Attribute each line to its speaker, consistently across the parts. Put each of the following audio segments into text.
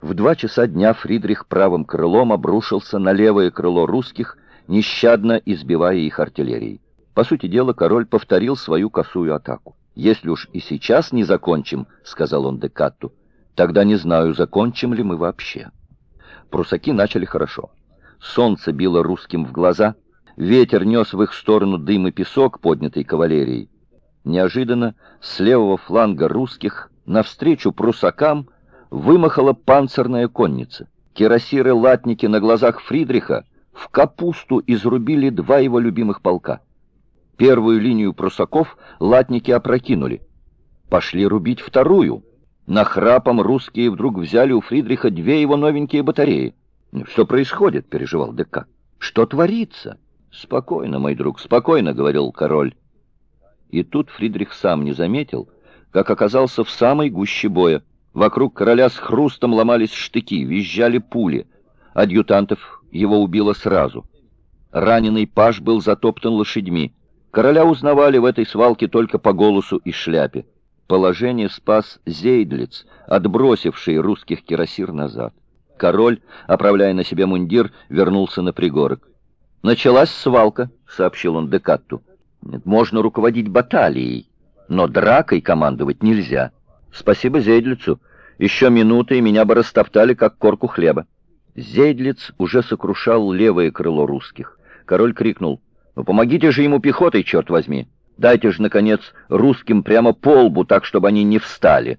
Speaker 1: В два часа дня Фридрих правым крылом обрушился на левое крыло русских, нещадно избивая их артиллерией. По сути дела, король повторил свою косую атаку. «Если уж и сейчас не закончим», — сказал он Декатту, — «тогда не знаю, закончим ли мы вообще». Прусаки начали хорошо. Солнце било русским в глаза, ветер нес в их сторону дым и песок, поднятый кавалерией. Неожиданно с левого фланга русских навстречу прусакам вымахала панцирная конница. Кирасиры-латники на глазах Фридриха в капусту изрубили два его любимых полка. Первую линию прусаков латники опрокинули. Пошли рубить вторую. На храпом русские вдруг взяли у Фридриха две его новенькие батареи. «Что происходит?» — переживал ДК. «Что творится?» «Спокойно, мой друг, спокойно», — говорил король. И тут Фридрих сам не заметил, как оказался в самой гуще боя. Вокруг короля с хрустом ломались штыки, визжали пули. Адъютантов его убило сразу. Раненый паж был затоптан лошадьми. Короля узнавали в этой свалке только по голосу и шляпе. Положение спас Зейдлиц, отбросивший русских кирасир назад. Король, оправляя на себе мундир, вернулся на пригорок. «Началась свалка», — сообщил он Декатту. «Можно руководить баталией, но дракой командовать нельзя. Спасибо Зейдлицу. Еще минуты, и меня бы растоптали, как корку хлеба». Зейдлиц уже сокрушал левое крыло русских. Король крикнул, «Ну помогите же ему пехотой, черт возьми! Дайте же, наконец, русским прямо по лбу, так, чтобы они не встали!»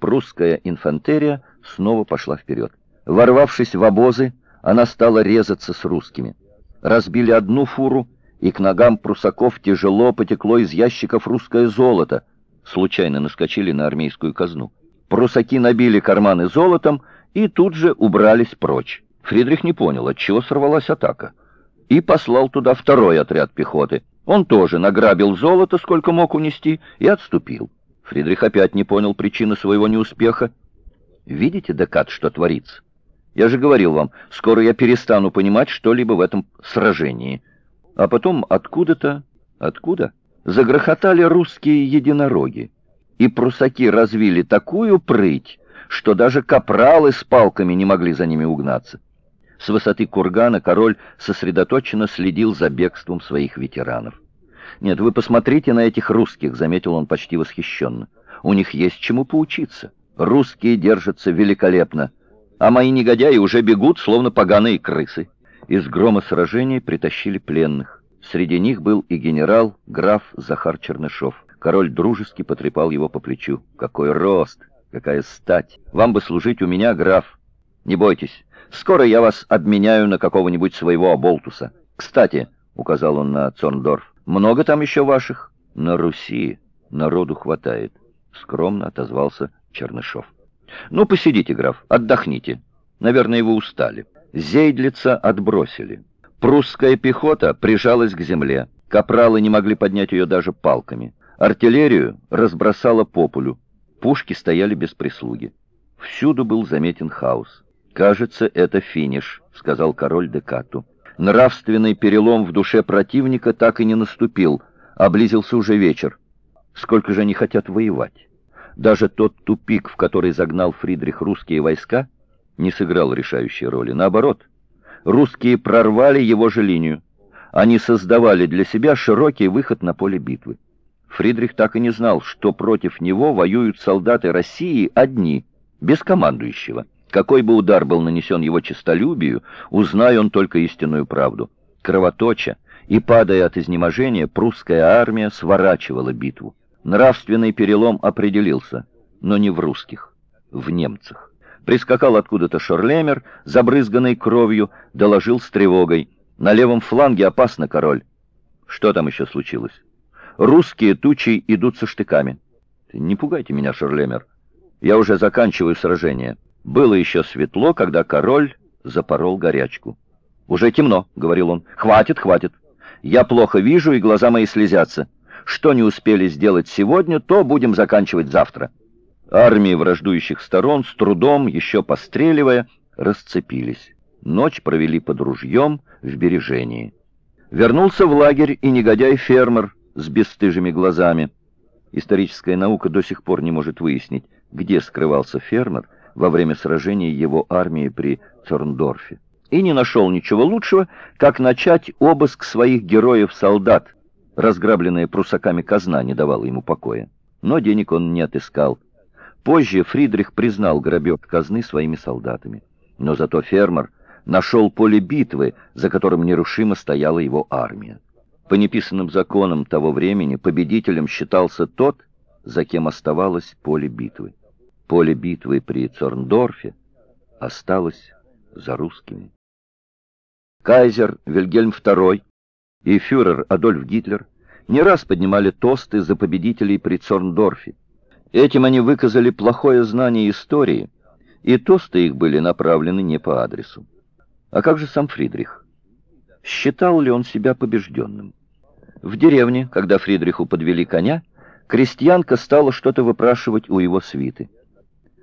Speaker 1: Прусская инфантерия снова пошла вперед. Ворвавшись в обозы, она стала резаться с русскими. Разбили одну фуру, и к ногам прусаков тяжело потекло из ящиков русское золото. Случайно наскочили на армейскую казну. Прусаки набили карманы золотом и тут же убрались прочь. Фридрих не понял, от чего сорвалась атака. И послал туда второй отряд пехоты. Он тоже награбил золото, сколько мог унести, и отступил. Фридрих опять не понял причины своего неуспеха. Видите, Декат, что творится? Я же говорил вам, скоро я перестану понимать что-либо в этом сражении. А потом откуда-то, откуда, загрохотали русские единороги. И прусаки развили такую прыть, что даже капралы с палками не могли за ними угнаться. С высоты кургана король сосредоточенно следил за бегством своих ветеранов. «Нет, вы посмотрите на этих русских», — заметил он почти восхищенно. «У них есть чему поучиться. Русские держатся великолепно а мои негодяи уже бегут, словно поганые крысы. Из грома сражений притащили пленных. Среди них был и генерал, граф Захар Чернышов. Король дружески потрепал его по плечу. «Какой рост! Какая стать! Вам бы служить у меня, граф! Не бойтесь, скоро я вас обменяю на какого-нибудь своего оболтуса. Кстати, — указал он на Цорндорф, — много там еще ваших? На Руси народу хватает, — скромно отозвался Чернышов. «Ну, посидите, граф, отдохните. Наверное, вы устали». Зейдлица отбросили. Прусская пехота прижалась к земле. Капралы не могли поднять ее даже палками. Артиллерию разбросала по полю. Пушки стояли без прислуги. Всюду был заметен хаос. «Кажется, это финиш», — сказал король Декату. Нравственный перелом в душе противника так и не наступил. Облизился уже вечер. Сколько же они хотят воевать? Даже тот тупик, в который загнал Фридрих русские войска, не сыграл решающей роли. Наоборот, русские прорвали его же линию. Они создавали для себя широкий выход на поле битвы. Фридрих так и не знал, что против него воюют солдаты России одни, без командующего. Какой бы удар был нанесен его честолюбию, узнай он только истинную правду. Кровоточа и падая от изнеможения, прусская армия сворачивала битву. Нравственный перелом определился, но не в русских, в немцах. Прискакал откуда-то Шорлемер, забрызганный кровью, доложил с тревогой. На левом фланге опасно, король. Что там еще случилось? Русские тучи идут со штыками. Не пугайте меня, Шорлемер. Я уже заканчиваю сражение. Было еще светло, когда король запорол горячку. «Уже темно», — говорил он. «Хватит, хватит. Я плохо вижу, и глаза мои слезятся. Что не успели сделать сегодня, то будем заканчивать завтра. Армии враждующих сторон, с трудом, еще постреливая, расцепились. Ночь провели под ружьем в бережении. Вернулся в лагерь и негодяй-фермер с бесстыжими глазами. Историческая наука до сих пор не может выяснить, где скрывался фермер, во время сражения его армии при Цорндорфе. И не нашел ничего лучшего, как начать обыск своих героев-солдат. Разграбленная прусаками казна не давала ему покоя. Но денег он не отыскал. Позже Фридрих признал грабеж казны своими солдатами. Но зато фермер нашел поле битвы, за которым нерушимо стояла его армия. По неписанным законам того времени победителем считался тот, за кем оставалось поле битвы. Поле битвы при Цорндорфе осталось за русскими. Кайзер Вильгельм II и фюрер Адольф Гитлер не раз поднимали тосты за победителей при Цорндорфе. Этим они выказали плохое знание истории, и тосты их были направлены не по адресу. А как же сам Фридрих? Считал ли он себя побежденным? В деревне, когда Фридриху подвели коня, крестьянка стала что-то выпрашивать у его свиты.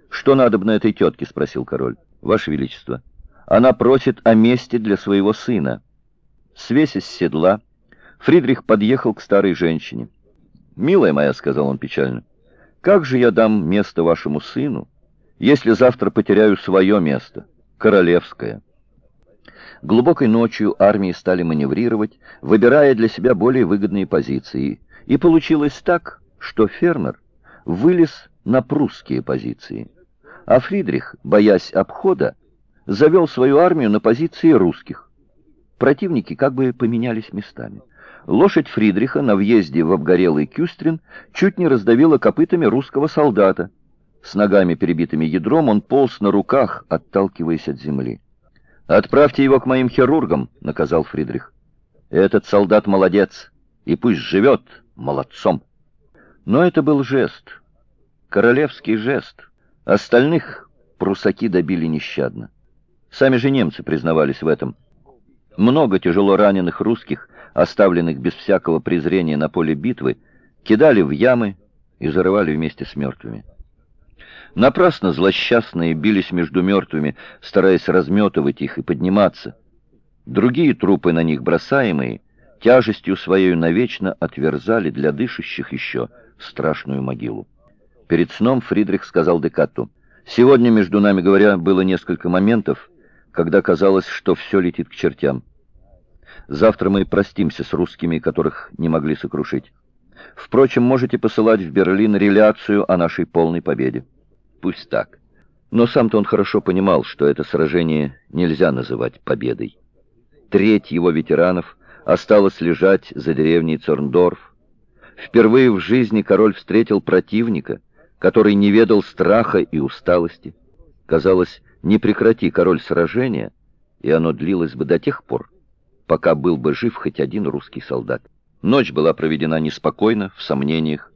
Speaker 1: «Что надо на этой тетке?» — спросил король. «Ваше Величество, она просит о месте для своего сына». Свесь с седла, Фридрих подъехал к старой женщине. «Милая моя», — сказал он печально, — «как же я дам место вашему сыну, если завтра потеряю свое место, королевское?» Глубокой ночью армии стали маневрировать, выбирая для себя более выгодные позиции. И получилось так, что фермер вылез на прусские позиции. А Фридрих, боясь обхода, завел свою армию на позиции русских. Противники как бы поменялись местами. Лошадь Фридриха на въезде в обгорелый Кюстрин чуть не раздавила копытами русского солдата. С ногами, перебитыми ядром, он полз на руках, отталкиваясь от земли. «Отправьте его к моим хирургам», — наказал Фридрих. «Этот солдат молодец, и пусть живет молодцом». Но это был жест, королевский жест. Остальных прусаки добили нещадно. Сами же немцы признавались в этом. Много тяжело раненых русских, оставленных без всякого презрения на поле битвы, кидали в ямы и зарывали вместе с мертвыми. Напрасно злосчастные бились между мертвыми, стараясь разметывать их и подниматься. Другие трупы на них бросаемые, тяжестью своей навечно отверзали для дышащих еще страшную могилу. Перед сном Фридрих сказал Декатту, «Сегодня, между нами говоря, было несколько моментов, когда казалось, что все летит к чертям. Завтра мы простимся с русскими, которых не могли сокрушить. Впрочем, можете посылать в Берлин реляцию о нашей полной победе. Пусть так. Но сам-то он хорошо понимал, что это сражение нельзя называть победой. Треть его ветеранов осталась лежать за деревней Цорндорф. Впервые в жизни король встретил противника, который не ведал страха и усталости. Казалось, не прекрати король сражения, и оно длилось бы до тех пор, пока был бы жив хоть один русский солдат. Ночь была проведена неспокойно, в сомнениях,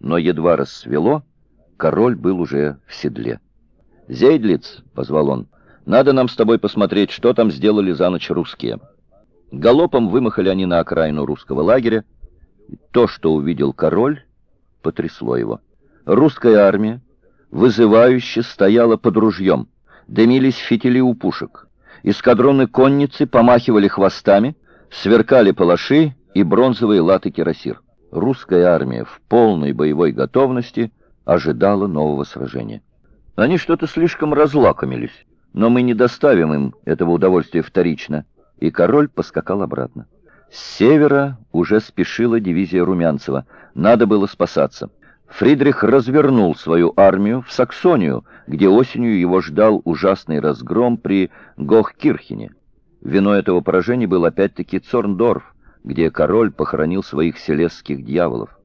Speaker 1: но едва рассвело, Король был уже в седле. «Зейдлиц», — позвал он, — «надо нам с тобой посмотреть, что там сделали за ночь русские». Галопом вымахали они на окраину русского лагеря. То, что увидел король, потрясло его. Русская армия вызывающе стояла под ружьем. Дымились фитили у пушек. Эскадроны конницы помахивали хвостами, сверкали палаши и бронзовые латы кирасир. Русская армия в полной боевой готовности — ожидала нового сражения. Они что-то слишком разлакомились, но мы не доставим им этого удовольствия вторично, и король поскакал обратно. С севера уже спешила дивизия Румянцева, надо было спасаться. Фридрих развернул свою армию в Саксонию, где осенью его ждал ужасный разгром при Гохкирхене. Виной этого поражения был опять-таки Цорндорф, где король похоронил своих селесских дьяволов.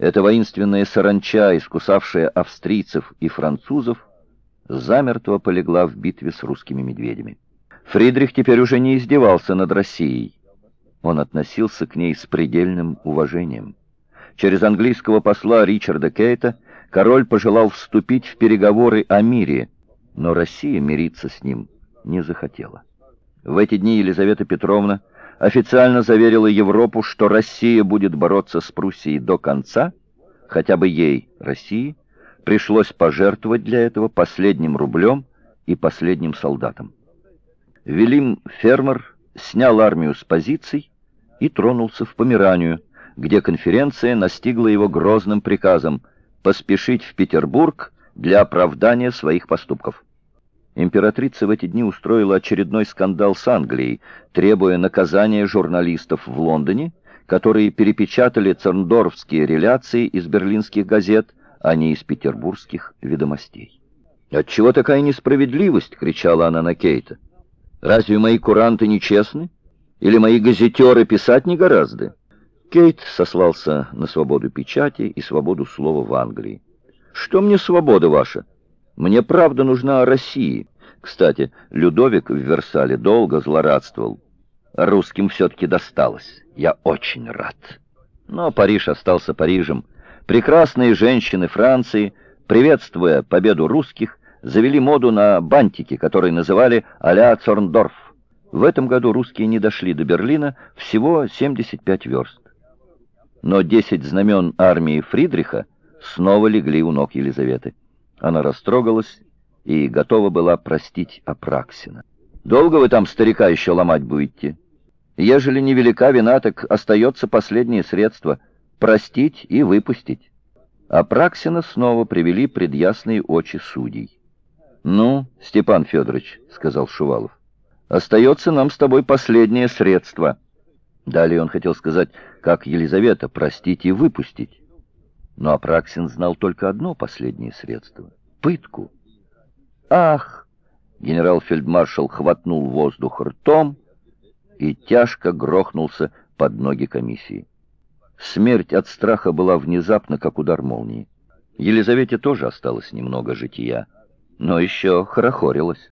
Speaker 1: Эта воинственная саранча, искусавшая австрийцев и французов, замертво полегла в битве с русскими медведями. Фридрих теперь уже не издевался над Россией. Он относился к ней с предельным уважением. Через английского посла Ричарда Кейта король пожелал вступить в переговоры о мире, но Россия мириться с ним не захотела. В эти дни Елизавета Петровна официально заверила Европу, что Россия будет бороться с Пруссией до конца, хотя бы ей, России, пришлось пожертвовать для этого последним рублем и последним солдатом. Велим Фермер снял армию с позиций и тронулся в Померанию, где конференция настигла его грозным приказом поспешить в Петербург для оправдания своих поступков. Императрица в эти дни устроила очередной скандал с Англией, требуя наказания журналистов в Лондоне, которые перепечатали церндорфские реляции из берлинских газет, а не из петербургских ведомостей. «Отчего такая несправедливость?» — кричала она на Кейта. «Разве мои куранты нечестны? Или мои газетеры писать не гораздо?» Кейт сослался на свободу печати и свободу слова в Англии. «Что мне свобода ваша? Мне правда нужна о России. Кстати, Людовик в Версале долго злорадствовал. Русским все-таки досталось. Я очень рад. Но Париж остался Парижем. Прекрасные женщины Франции, приветствуя победу русских, завели моду на бантики, которые называли а-ля Цорндорф. В этом году русские не дошли до Берлина, всего 75 верст. Но 10 знамен армии Фридриха снова легли у ног Елизаветы. Она растрогалась и готова была простить Апраксина. «Долго вы там старика еще ломать будете? Ежели невелика вина, так остается последнее средство — простить и выпустить». Апраксина снова привели пред ясные очи судей. «Ну, Степан Федорович», — сказал Шувалов, — «остается нам с тобой последнее средство». Далее он хотел сказать, как Елизавета простить и выпустить. Но Апраксин знал только одно последнее средство — пытку. «Ах!» — генерал-фельдмаршал хватнул воздух ртом и тяжко грохнулся под ноги комиссии. Смерть от страха была внезапно, как удар молнии. Елизавете тоже осталось немного жития, но еще хорохорилась.